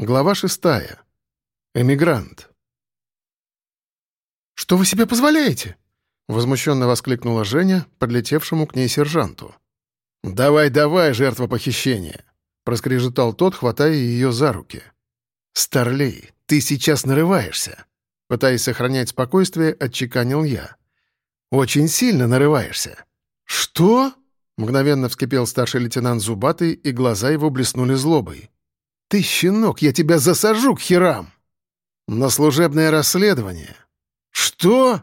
Глава шестая. Эмигрант. «Что вы себе позволяете?» — возмущенно воскликнула Женя, подлетевшему к ней сержанту. «Давай, давай, жертва похищения!» — проскрежетал тот, хватая ее за руки. «Старлей, ты сейчас нарываешься!» Пытаясь сохранять спокойствие, отчеканил я. «Очень сильно нарываешься!» «Что?» — мгновенно вскипел старший лейтенант Зубатый, и глаза его блеснули злобой. «Ты, щенок, я тебя засажу к херам!» «На служебное расследование». «Что?»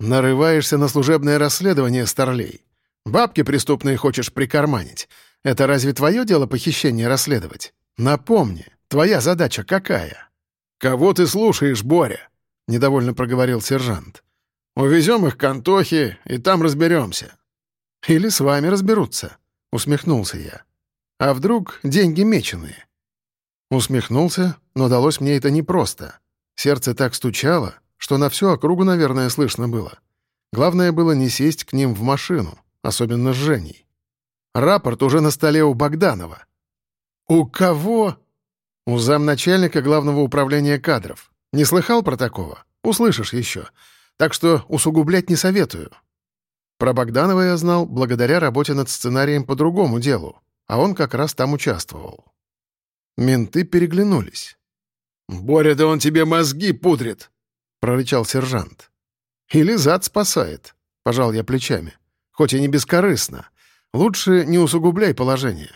«Нарываешься на служебное расследование, Старлей. Бабки преступные хочешь прикарманить. Это разве твое дело похищение расследовать? Напомни, твоя задача какая?» «Кого ты слушаешь, Боря?» — недовольно проговорил сержант. «Увезем их к Антохе, и там разберемся». «Или с вами разберутся», — усмехнулся я. «А вдруг деньги меченые?» Усмехнулся, но далось мне это непросто. Сердце так стучало, что на всю округу, наверное, слышно было. Главное было не сесть к ним в машину, особенно с Женей. Рапорт уже на столе у Богданова. «У кого?» «У замначальника главного управления кадров. Не слыхал про такого? Услышишь еще. Так что усугублять не советую». Про Богданова я знал благодаря работе над сценарием по другому делу, а он как раз там участвовал. Менты переглянулись. «Боря, да он тебе мозги пудрит!» — прорычал сержант. «Или зад спасает», — пожал я плечами. «Хоть и не бескорыстно. Лучше не усугубляй положение».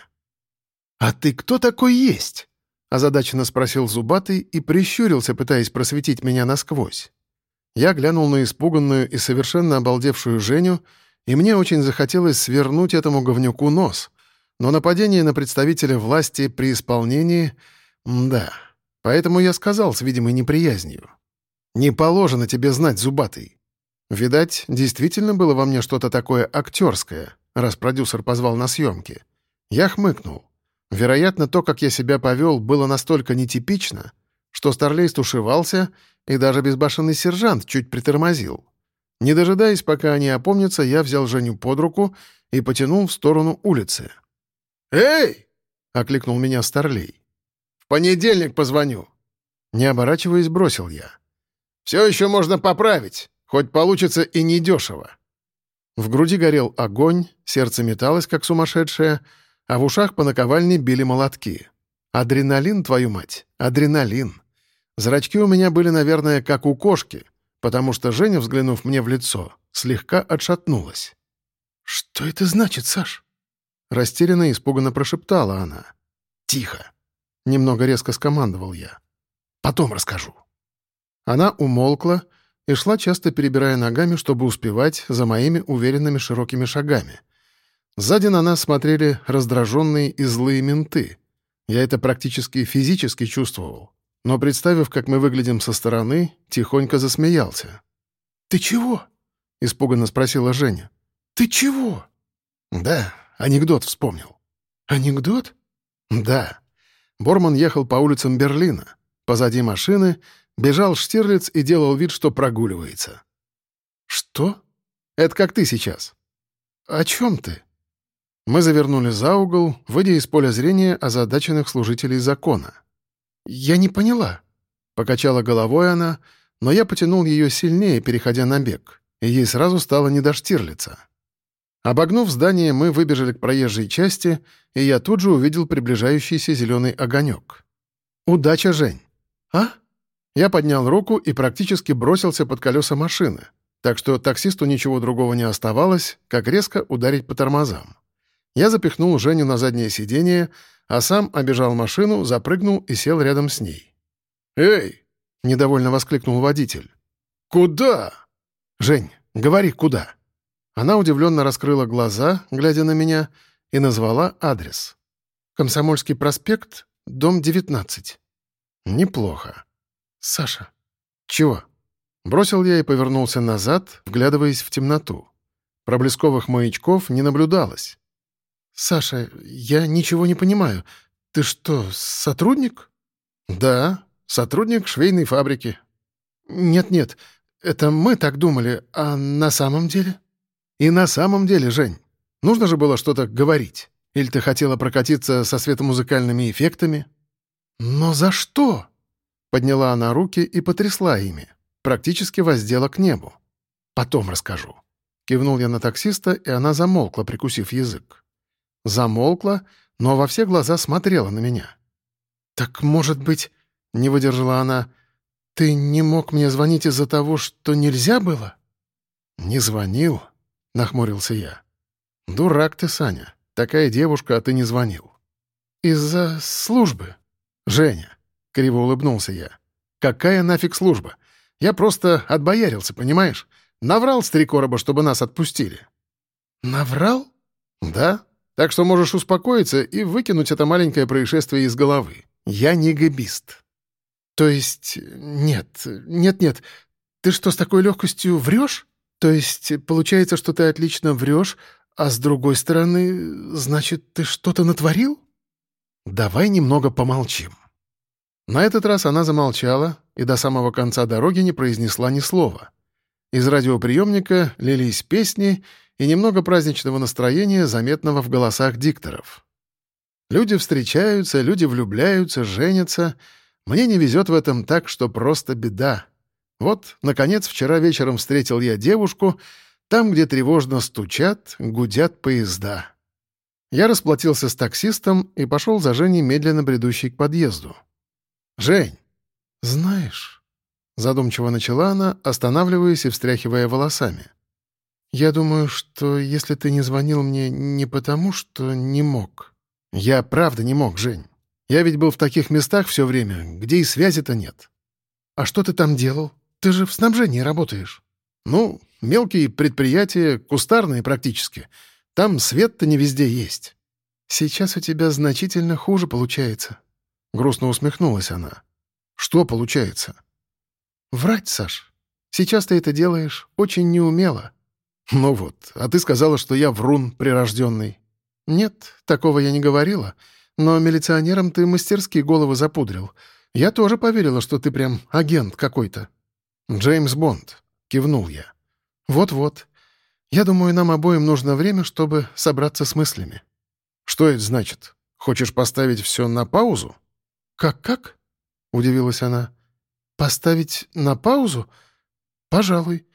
«А ты кто такой есть?» — озадаченно спросил Зубатый и прищурился, пытаясь просветить меня насквозь. Я глянул на испуганную и совершенно обалдевшую Женю, и мне очень захотелось свернуть этому говнюку нос, но нападение на представителя власти при исполнении... да. Поэтому я сказал с видимой неприязнью. «Не положено тебе знать, зубатый». Видать, действительно было во мне что-то такое актерское, раз продюсер позвал на съемки. Я хмыкнул. Вероятно, то, как я себя повел, было настолько нетипично, что Старлей стушевался, и даже безбашенный сержант чуть притормозил. Не дожидаясь, пока они опомнятся, я взял Женю под руку и потянул в сторону улицы. «Эй!» — окликнул меня Старлей. «В понедельник позвоню». Не оборачиваясь, бросил я. «Все еще можно поправить, хоть получится и недешево». В груди горел огонь, сердце металось, как сумасшедшее, а в ушах по наковальне били молотки. Адреналин, твою мать, адреналин. Зрачки у меня были, наверное, как у кошки, потому что Женя, взглянув мне в лицо, слегка отшатнулась. «Что это значит, Саш?» Растерянно и испуганно прошептала она. «Тихо!» — немного резко скомандовал я. «Потом расскажу». Она умолкла и шла, часто перебирая ногами, чтобы успевать за моими уверенными широкими шагами. Сзади на нас смотрели раздраженные и злые менты. Я это практически физически чувствовал. Но, представив, как мы выглядим со стороны, тихонько засмеялся. «Ты чего?» — испуганно спросила Женя. «Ты чего?» «Да, Анекдот вспомнил. Анекдот? Да. Борман ехал по улицам Берлина. Позади машины бежал Штирлиц и делал вид, что прогуливается. Что? Это как ты сейчас. О чем ты? Мы завернули за угол, выйдя из поля зрения озадаченных служителей закона. «Я не поняла», — покачала головой она, но я потянул ее сильнее, переходя на бег, и ей сразу стало не до Штирлица. Обогнув здание, мы выбежали к проезжей части, и я тут же увидел приближающийся зеленый огонек. «Удача, Жень!» «А?» Я поднял руку и практически бросился под колеса машины, так что таксисту ничего другого не оставалось, как резко ударить по тормозам. Я запихнул Женю на заднее сиденье, а сам обежал машину, запрыгнул и сел рядом с ней. «Эй!» — недовольно воскликнул водитель. «Куда?» «Жень, говори, куда?» Она удивленно раскрыла глаза, глядя на меня, и назвала адрес. «Комсомольский проспект, дом 19». «Неплохо». «Саша». «Чего?» Бросил я и повернулся назад, вглядываясь в темноту. Проблесковых маячков не наблюдалось. «Саша, я ничего не понимаю. Ты что, сотрудник?» «Да, сотрудник швейной фабрики». «Нет-нет, это мы так думали, а на самом деле?» И на самом деле, Жень, нужно же было что-то говорить. Или ты хотела прокатиться со светомузыкальными эффектами? «Но за что?» Подняла она руки и потрясла ими. Практически воздела к небу. «Потом расскажу». Кивнул я на таксиста, и она замолкла, прикусив язык. Замолкла, но во все глаза смотрела на меня. «Так, может быть...» — не выдержала она. «Ты не мог мне звонить из-за того, что нельзя было?» «Не звонил?» — нахмурился я. «Дурак ты, Саня. Такая девушка, а ты не звонил». «Из-за службы?» «Женя», — криво улыбнулся я. «Какая нафиг служба? Я просто отбоярился, понимаешь? Наврал с три короба, чтобы нас отпустили». «Наврал?» «Да. Так что можешь успокоиться и выкинуть это маленькое происшествие из головы. Я не габист». «То есть... Нет, нет-нет. Ты что, с такой легкостью врешь? То есть получается, что ты отлично врешь, а с другой стороны, значит, ты что-то натворил?» «Давай немного помолчим». На этот раз она замолчала и до самого конца дороги не произнесла ни слова. Из радиоприемника лились песни и немного праздничного настроения, заметного в голосах дикторов. Люди встречаются, люди влюбляются, женятся. Мне не везет в этом так, что просто беда. Вот, наконец, вчера вечером встретил я девушку, там, где тревожно стучат, гудят поезда. Я расплатился с таксистом и пошел за Женей, медленно бредущей к подъезду. «Жень!» «Знаешь...» — задумчиво начала она, останавливаясь и встряхивая волосами. «Я думаю, что если ты не звонил мне не потому, что не мог...» «Я правда не мог, Жень. Я ведь был в таких местах все время, где и связи-то нет». «А что ты там делал? Ты же в снабжении работаешь». «Ну, мелкие предприятия, кустарные практически. Там свет-то не везде есть». «Сейчас у тебя значительно хуже получается», — грустно усмехнулась она. «Что получается?» «Врать, Саш. Сейчас ты это делаешь очень неумело». «Ну вот, а ты сказала, что я врун прирожденный». «Нет, такого я не говорила. Но милиционерам ты мастерски головы запудрил. Я тоже поверила, что ты прям агент какой-то». «Джеймс Бонд», — кивнул я. «Вот-вот. Я думаю, нам обоим нужно время, чтобы собраться с мыслями». «Что это значит? Хочешь поставить все на паузу?» «Как-как?» — удивилась она. «Поставить на паузу? Пожалуй.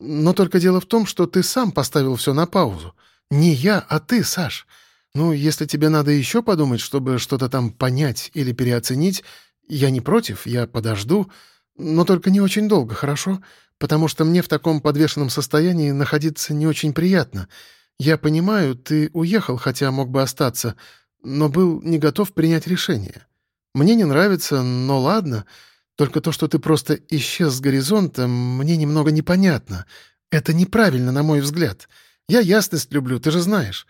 Но только дело в том, что ты сам поставил все на паузу. Не я, а ты, Саш. Ну, если тебе надо еще подумать, чтобы что-то там понять или переоценить, я не против, я подожду, но только не очень долго, хорошо? Потому что мне в таком подвешенном состоянии находиться не очень приятно. Я понимаю, ты уехал, хотя мог бы остаться, но был не готов принять решение. Мне не нравится, но ладно. Только то, что ты просто исчез с горизонта, мне немного непонятно. Это неправильно, на мой взгляд. Я ясность люблю, ты же знаешь.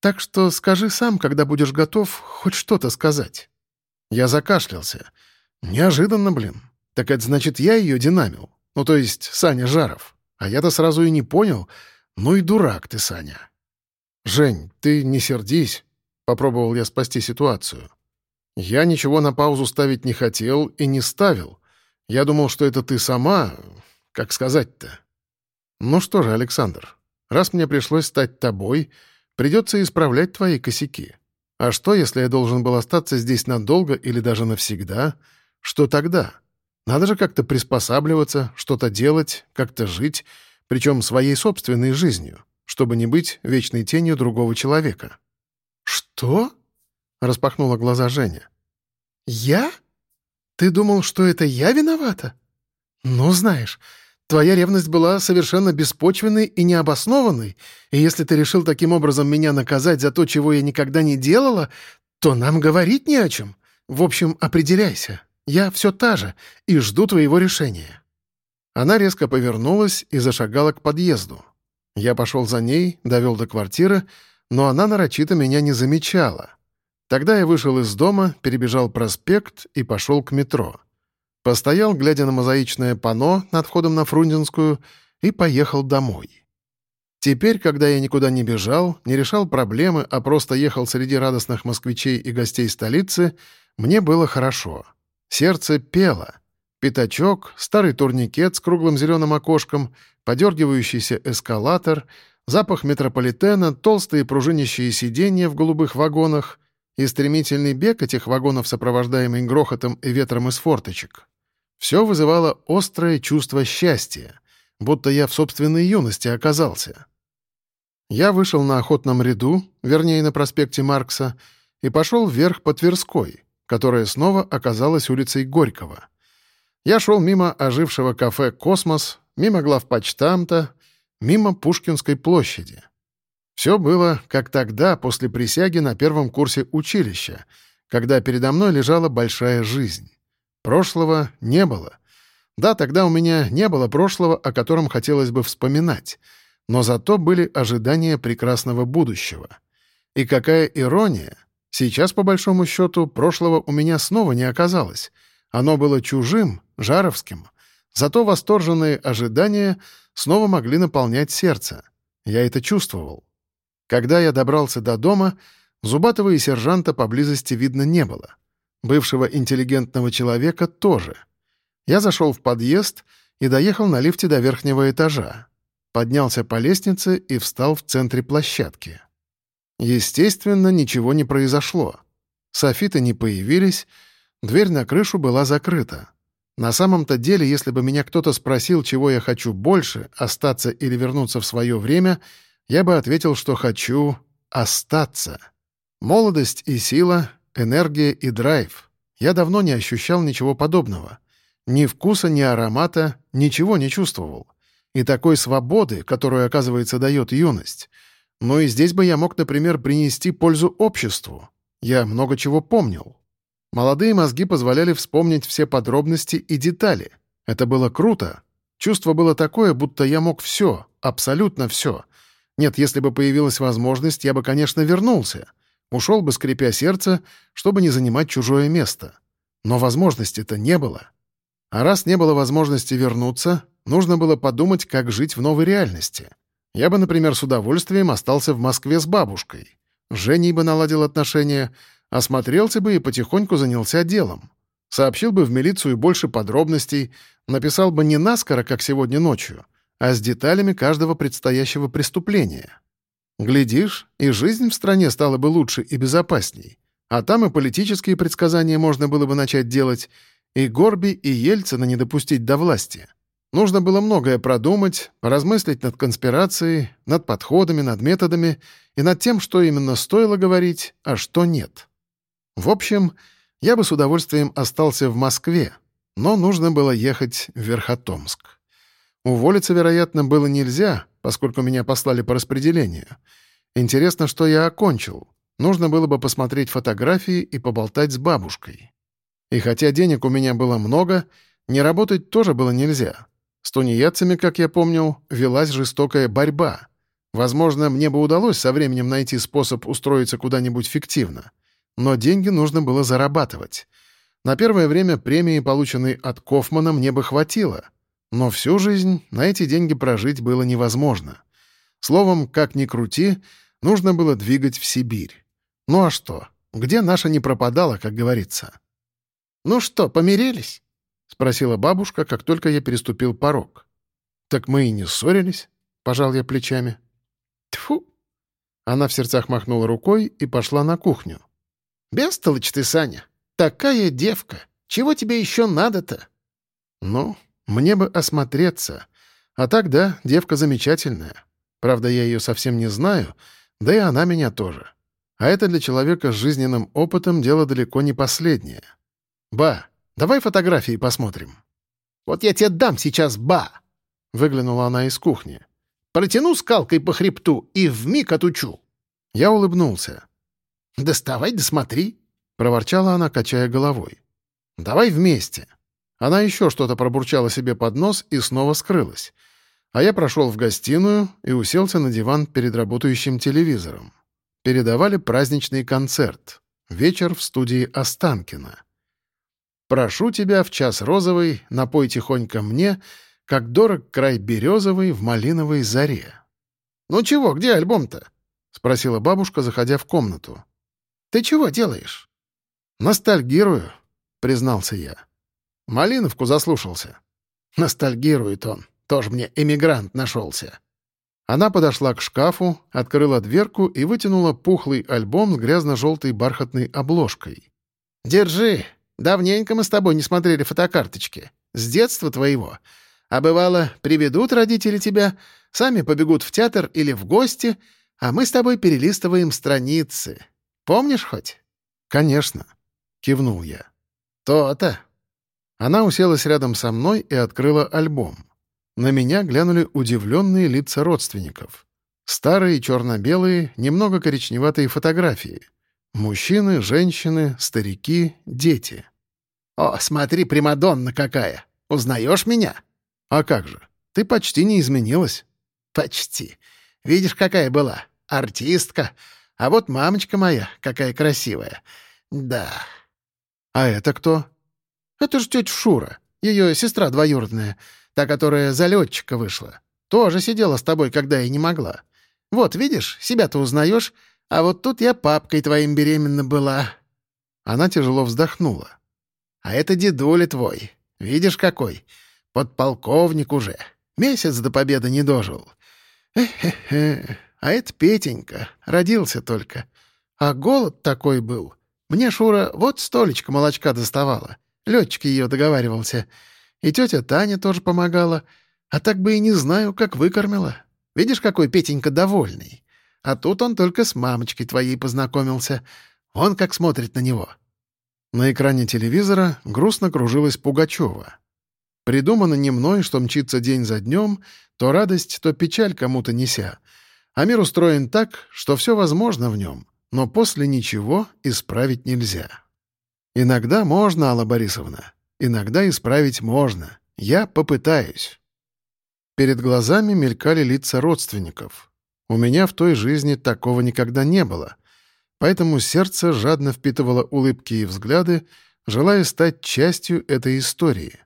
Так что скажи сам, когда будешь готов, хоть что-то сказать». Я закашлялся. «Неожиданно, блин. Так это значит, я ее динамил. Ну, то есть Саня Жаров. А я-то сразу и не понял. Ну и дурак ты, Саня». «Жень, ты не сердись», — попробовал я спасти ситуацию. «Я ничего на паузу ставить не хотел и не ставил. Я думал, что это ты сама... Как сказать-то?» «Ну что же, Александр, раз мне пришлось стать тобой, придется исправлять твои косяки. А что, если я должен был остаться здесь надолго или даже навсегда? Что тогда? Надо же как-то приспосабливаться, что-то делать, как-то жить, причем своей собственной жизнью, чтобы не быть вечной тенью другого человека». «Что?» — распахнула глаза Женя. «Я? Ты думал, что это я виновата? Ну, знаешь, твоя ревность была совершенно беспочвенной и необоснованной, и если ты решил таким образом меня наказать за то, чего я никогда не делала, то нам говорить не о чем. В общем, определяйся. Я все та же и жду твоего решения». Она резко повернулась и зашагала к подъезду. Я пошел за ней, довел до квартиры, но она нарочито меня не замечала. Тогда я вышел из дома, перебежал проспект и пошел к метро. Постоял, глядя на мозаичное панно над входом на Фрунзенскую, и поехал домой. Теперь, когда я никуда не бежал, не решал проблемы, а просто ехал среди радостных москвичей и гостей столицы, мне было хорошо. Сердце пело. Пятачок, старый турникет с круглым зеленым окошком, подергивающийся эскалатор, запах метрополитена, толстые пружинящие сиденья в голубых вагонах — и стремительный бег этих вагонов, сопровождаемый грохотом и ветром из форточек. Все вызывало острое чувство счастья, будто я в собственной юности оказался. Я вышел на охотном ряду, вернее, на проспекте Маркса, и пошел вверх по Тверской, которая снова оказалась улицей Горького. Я шел мимо ожившего кафе «Космос», мимо главпочтамта, мимо Пушкинской площади. Все было, как тогда, после присяги на первом курсе училища, когда передо мной лежала большая жизнь. Прошлого не было. Да, тогда у меня не было прошлого, о котором хотелось бы вспоминать, но зато были ожидания прекрасного будущего. И какая ирония! Сейчас, по большому счету, прошлого у меня снова не оказалось. Оно было чужим, жаровским. Зато восторженные ожидания снова могли наполнять сердце. Я это чувствовал. Когда я добрался до дома, Зубатого и сержанта поблизости видно не было. Бывшего интеллигентного человека тоже. Я зашел в подъезд и доехал на лифте до верхнего этажа. Поднялся по лестнице и встал в центре площадки. Естественно, ничего не произошло. Софиты не появились, дверь на крышу была закрыта. На самом-то деле, если бы меня кто-то спросил, чего я хочу больше, остаться или вернуться в свое время — я бы ответил, что хочу остаться. Молодость и сила, энергия и драйв. Я давно не ощущал ничего подобного. Ни вкуса, ни аромата, ничего не чувствовал. И такой свободы, которую, оказывается, дает юность. Но и здесь бы я мог, например, принести пользу обществу. Я много чего помнил. Молодые мозги позволяли вспомнить все подробности и детали. Это было круто. Чувство было такое, будто я мог все, абсолютно все — нет, если бы появилась возможность, я бы, конечно, вернулся. Ушел бы, скрипя сердце, чтобы не занимать чужое место. Но возможности-то не было. А раз не было возможности вернуться, нужно было подумать, как жить в новой реальности. Я бы, например, с удовольствием остался в Москве с бабушкой. Женей бы наладил отношения, осмотрелся бы и потихоньку занялся делом. Сообщил бы в милицию больше подробностей, написал бы не наскоро, как сегодня ночью — а с деталями каждого предстоящего преступления. Глядишь, и жизнь в стране стала бы лучше и безопасней. А там и политические предсказания можно было бы начать делать, и Горби, и Ельцина не допустить до власти. Нужно было многое продумать, размыслить над конспирацией, над подходами, над методами и над тем, что именно стоило говорить, а что нет. В общем, я бы с удовольствием остался в Москве, но нужно было ехать в Верхотомск. Уволиться, вероятно, было нельзя, поскольку меня послали по распределению. Интересно, что я окончил. Нужно было бы посмотреть фотографии и поболтать с бабушкой. И хотя денег у меня было много, не работать тоже было нельзя. С тунеядцами, как я помнил, велась жестокая борьба. Возможно, мне бы удалось со временем найти способ устроиться куда-нибудь фиктивно. Но деньги нужно было зарабатывать. На первое время премии, полученной от Кофмана, мне бы хватило — но всю жизнь на эти деньги прожить было невозможно. Словом, как ни крути, нужно было двигать в Сибирь. Ну а что? Где наша не пропадала, как говорится? «Ну что, помирились?» — спросила бабушка, как только я переступил порог. «Так мы и не ссорились», — пожал я плечами. Тфу! Она в сердцах махнула рукой и пошла на кухню. «Бестолочь ты, Саня! Такая девка! Чего тебе еще надо-то?» «Ну, мне бы осмотреться. А так, да, девка замечательная. Правда, я ее совсем не знаю, да и она меня тоже. А это для человека с жизненным опытом дело далеко не последнее. «Ба, давай фотографии посмотрим». «Вот я тебе дам сейчас, ба!» — выглянула она из кухни. «Протяну скалкой по хребту и вмиг отучу». Я улыбнулся. «Доставай, да смотри», — проворчала она, качая головой. «Давай вместе». Она еще что-то пробурчала себе под нос и снова скрылась. А я прошел в гостиную и уселся на диван перед работающим телевизором. Передавали праздничный концерт. Вечер в студии Останкина. «Прошу тебя в час розовый, напой тихонько мне, как дорог край березовый в малиновой заре». «Ну чего, где альбом-то?» — спросила бабушка, заходя в комнату. «Ты чего делаешь?» «Ностальгирую», — признался я. Малиновку заслушался. Ностальгирует он. Тоже мне эмигрант нашелся. Она подошла к шкафу, открыла дверку и вытянула пухлый альбом с грязно-желтой бархатной обложкой. «Держи. Давненько мы с тобой не смотрели фотокарточки. С детства твоего. А бывало, приведут родители тебя, сами побегут в театр или в гости, а мы с тобой перелистываем страницы. Помнишь хоть?» «Конечно», — кивнул я. «То-то». Она уселась рядом со мной и открыла альбом. На меня глянули удивленные лица родственников. Старые черно-белые, немного коричневатые фотографии. Мужчины, женщины, старики, дети. «О, смотри, Примадонна какая! Узнаешь меня?» «А как же? Ты почти не изменилась». «Почти. Видишь, какая была? Артистка. А вот мамочка моя, какая красивая. Да». «А это кто?» «Это же тетя Шура, ее сестра двоюродная. Та, которая за летчика вышла. Тоже сидела с тобой, когда я не могла. Вот, видишь, себя-то узнаешь, а вот тут я папкой твоим беременна была». Она тяжело вздохнула. «А это дедуля твой. Видишь, какой? Подполковник уже. Месяц до победы не дожил. Эхе-хе. А это Петенька. Родился только. А голод такой был. Мне Шура вот столечко молочка доставала. Летчик ее договаривался. И тетя Таня тоже помогала. А так бы и не знаю, как выкормила. Видишь, какой Петенька довольный. А тут он только с мамочкой твоей познакомился. Он как смотрит на него». На экране телевизора грустно кружилась Пугачева. Придумано не мной, что мчится день за днем, то радость, то печаль кому-то неся. А мир устроен так, что все возможно в нем, но после ничего исправить нельзя. Иногда можно, Алла Борисовна, Иногда исправить можно. Я попытаюсь. Перед глазами мелькали лица родственников. У меня в той жизни такого никогда не было. Поэтому сердце жадно впитывало улыбки и взгляды, желая стать частью этой истории.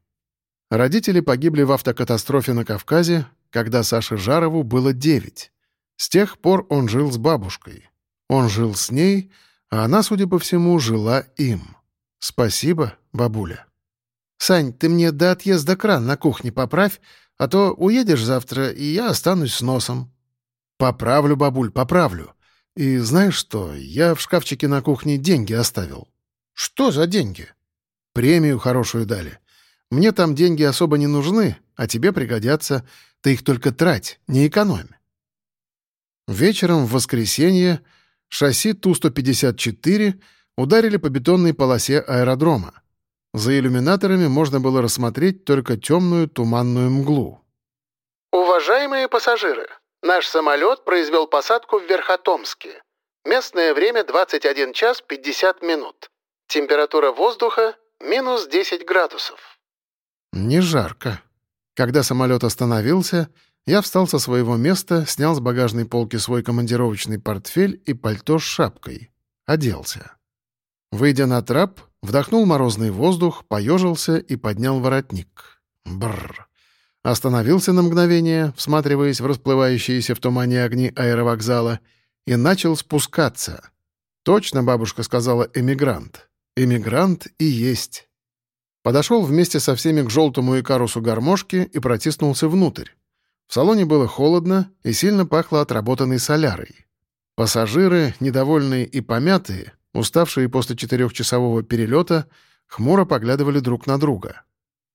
Родители погибли в автокатастрофе на Кавказе, когда Саше Жарову было девять. С тех пор он жил с бабушкой. Он жил с ней, а она, судя по всему, жила им. Спасибо, бабуля. «Сань, ты мне до отъезда кран на кухне поправь, а то уедешь завтра, и я останусь с носом». «Поправлю, бабуль, поправлю. И знаешь что, я в шкафчике на кухне деньги оставил». «Что за деньги?» «Премию хорошую дали. Мне там деньги особо не нужны, а тебе пригодятся. Ты их только трать, не экономь». Вечером в воскресенье шасси Ту-154 ударили по бетонной полосе аэродрома. За иллюминаторами можно было рассмотреть только темную туманную мглу. «Уважаемые пассажиры, наш самолет произвел посадку в Верхотомске. Местное время 21 час 50 минут. Температура воздуха минус 10 градусов». Не жарко. Когда самолет остановился, я встал со своего места, снял с багажной полки свой командировочный портфель и пальто с шапкой. Оделся. Выйдя на трап, Вдохнул морозный воздух, поежился и поднял воротник. Бррр. Остановился на мгновение, всматриваясь в расплывающиеся в тумане огни аэровокзала, и начал спускаться. Точно бабушка сказала «эмигрант». Эмигрант и есть. Подошел вместе со всеми к желтому икарусу гармошки и протиснулся внутрь. В салоне было холодно и сильно пахло отработанной солярой. Пассажиры, недовольные и помятые, уставшие после четырехчасового перелета, хмуро поглядывали друг на друга.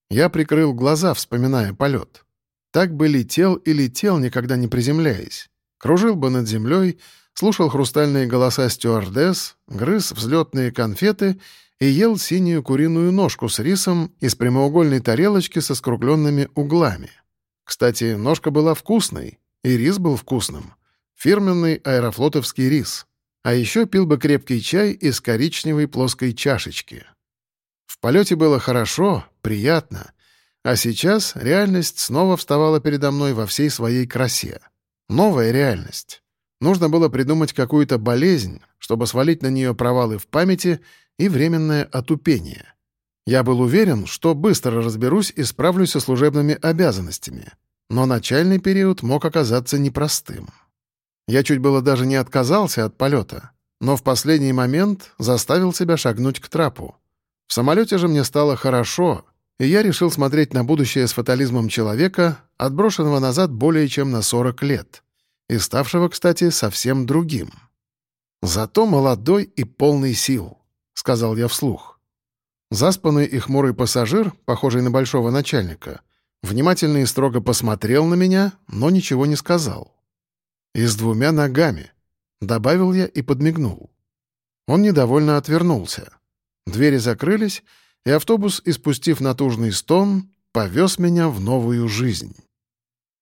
Я прикрыл глаза, вспоминая полет. Так бы летел и летел, никогда не приземляясь. Кружил бы над землей, слушал хрустальные голоса стюардесс, грыз взлетные конфеты и ел синюю куриную ножку с рисом из прямоугольной тарелочки со скругленными углами. Кстати, ножка была вкусной, и рис был вкусным. Фирменный аэрофлотовский рис. А еще пил бы крепкий чай из коричневой плоской чашечки. В полете было хорошо, приятно, а сейчас реальность снова вставала передо мной во всей своей красе. Новая реальность. Нужно было придумать какую-то болезнь, чтобы свалить на нее провалы в памяти и временное отупение. Я был уверен, что быстро разберусь и справлюсь со служебными обязанностями, но начальный период мог оказаться непростым. Я чуть было даже не отказался от полета, но в последний момент заставил себя шагнуть к трапу. В самолете же мне стало хорошо, и я решил смотреть на будущее с фатализмом человека, отброшенного назад более чем на 40 лет. и ставшего, кстати, совсем другим. «Зато молодой и полный сил», — сказал я вслух. Заспанный и хмурый пассажир, похожий на большого начальника, внимательно и строго посмотрел на меня, но ничего не сказал. «И с двумя ногами», — добавил я и подмигнул. Он недовольно отвернулся. Двери закрылись, и автобус, испустив натужный стон, повез меня в новую жизнь.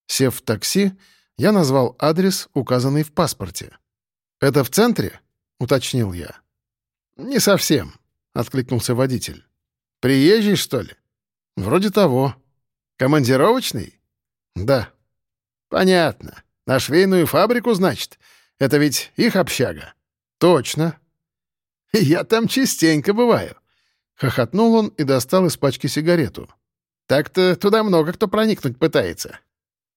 Сев в такси, я назвал адрес, указанный в паспорте. «Это в центре?» — уточнил я. «Не совсем», — откликнулся водитель. «Приезжий, что ли?» «Вроде того». «Командировочный?» «Да». «Понятно. На швейную фабрику, значит? Это ведь их общага?» «Точно». «Я там частенько бываю». Хохотнул он и достал из пачки сигарету. «Так-то туда много кто проникнуть пытается».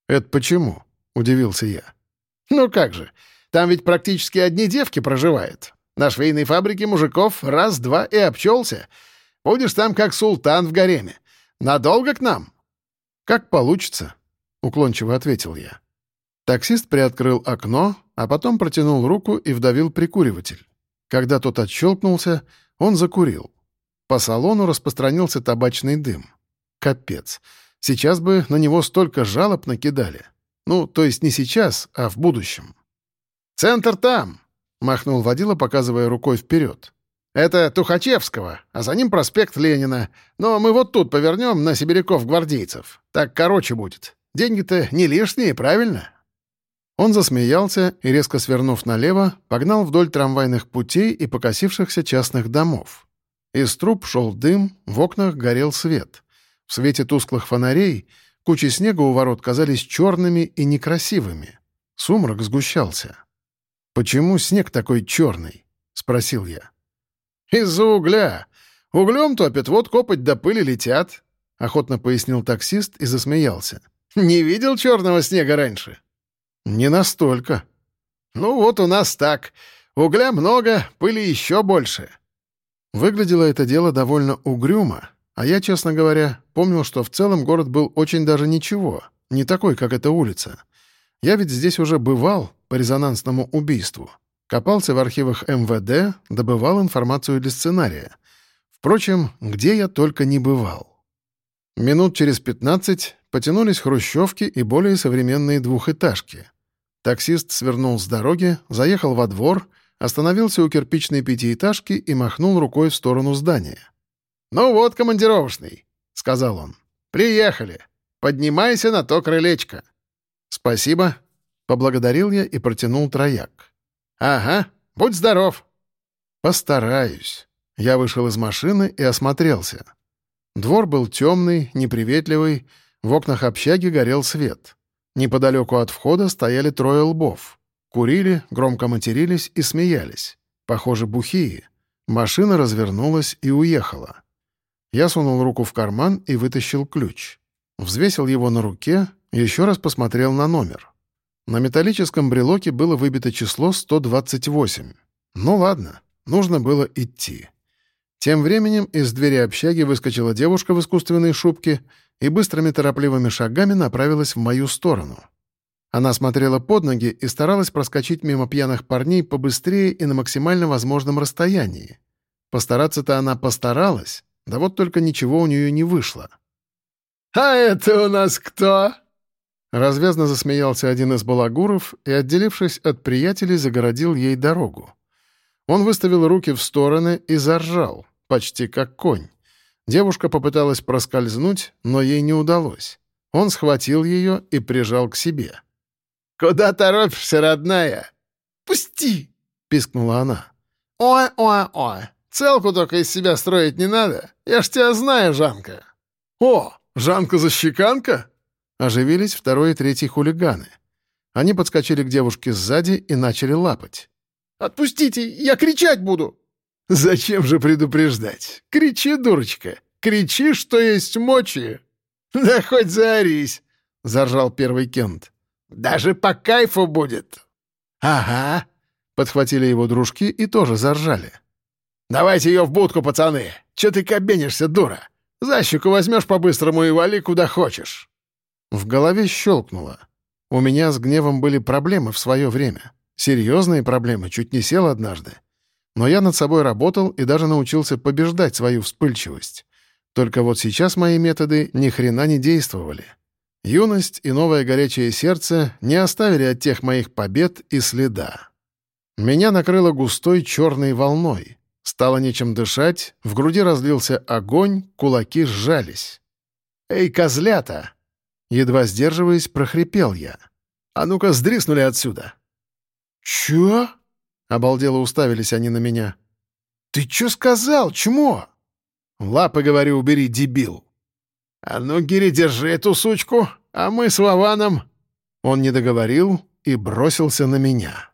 «Это почему?» — удивился я. «Ну как же, там ведь практически одни девки проживают. На швейной фабрике мужиков раз-два и обчелся. Будешь там как султан в гареме. Надолго к нам?» «Как получится», — уклончиво ответил я. Таксист приоткрыл окно, а потом протянул руку и вдавил прикуриватель. Когда тот отщелкнулся, он закурил. По салону распространился табачный дым. Капец. Сейчас бы на него столько жалоб накидали. Ну, то есть не сейчас, а в будущем. «Центр там!» — махнул водила, показывая рукой вперед. «Это Тухачевского, а за ним проспект Ленина. Но мы вот тут повернем на сибиряков-гвардейцев. Так короче будет. Деньги-то не лишние, правильно?» Он засмеялся и, резко свернув налево, погнал вдоль трамвайных путей и покосившихся частных домов. Из труб шел дым, в окнах горел свет. В свете тусклых фонарей кучи снега у ворот казались черными и некрасивыми. Сумрак сгущался. «Почему снег такой черный?» — спросил я. «Из-за угля. Углем топят, вот копоть до пыли летят», — охотно пояснил таксист и засмеялся. «Не видел черного снега раньше?» «Не настолько». «Ну вот у нас так. Угля много, пыли еще больше». Выглядело это дело довольно угрюмо, а я, честно говоря, помнил, что в целом город был очень даже ничего, не такой, как эта улица. Я ведь здесь уже бывал по резонансному убийству. Копался в архивах МВД, добывал информацию для сценария. Впрочем, где я только не бывал. Минут через пятнадцать потянулись хрущевки и более современные двухэтажки — Таксист свернул с дороги, заехал во двор, остановился у кирпичной пятиэтажки и махнул рукой в сторону здания. «Ну вот, командировочный», — сказал он. «Приехали. Поднимайся на то крылечко». «Спасибо», — поблагодарил я и протянул трояк. «Ага, будь здоров». «Постараюсь». Я вышел из машины и осмотрелся. Двор был темный, неприветливый, в окнах общаги горел свет. Неподалеку от входа стояли трое лбов. Курили, громко матерились и смеялись. Похоже, бухие. Машина развернулась и уехала. Я сунул руку в карман и вытащил ключ. Взвесил его на руке, еще раз посмотрел на номер. На металлическом брелоке было выбито число 128. Ну ладно, нужно было идти. Тем временем из двери общаги выскочила девушка в искусственной шубке и быстрыми торопливыми шагами направилась в мою сторону. Она смотрела под ноги и старалась проскочить мимо пьяных парней побыстрее и на максимально возможном расстоянии. Постараться-то она постаралась, да вот только ничего у нее не вышло. «А это у нас кто?» Развязно засмеялся один из балагуров и, отделившись от приятелей, загородил ей дорогу. Он выставил руки в стороны и заржал, почти как конь. Девушка попыталась проскользнуть, но ей не удалось. Он схватил ее и прижал к себе. «Куда торопишься, родная?» «Пусти!» — пискнула она. «Ой-ой-ой! Целку только из себя строить не надо. Я ж тебя знаю, Жанка!» «О, Жанка-защеканка?» Оживились второй и третий хулиганы. Они подскочили к девушке сзади и начали лапать. «Отпустите! Я кричать буду!» «Зачем же предупреждать? Кричи, дурочка! Кричи, что есть мочи!» «Да хоть заорись!» — заржал первый Кент. «Даже по кайфу будет!» «Ага!» — подхватили его дружки и тоже заржали. «Давайте ее в будку, пацаны! Че ты кабенишься, дура? За щеку возьмешь по-быстрому и вали куда хочешь!» В голове щелкнуло. У меня с гневом были проблемы в свое время. Серьезные проблемы, чуть не сел однажды. Но я над собой работал и даже научился побеждать свою вспыльчивость. Только вот сейчас мои методы ни хрена не действовали. Юность и новое горячее сердце не оставили от тех моих побед и следа. Меня накрыло густой черной волной. Стало нечем дышать, в груди разлился огонь, кулаки сжались. «Эй, козлята!» Едва сдерживаясь, прохрипел я. «А ну-ка, сдриснули отсюда!» «Чё?» — обалдело уставились они на меня. «Ты чё сказал, чмо?» «Лапы, говорю, убери, дебил!» «А ну, Гири, держи эту сучку, а мы с Вованом...» Он не договорил и бросился на меня.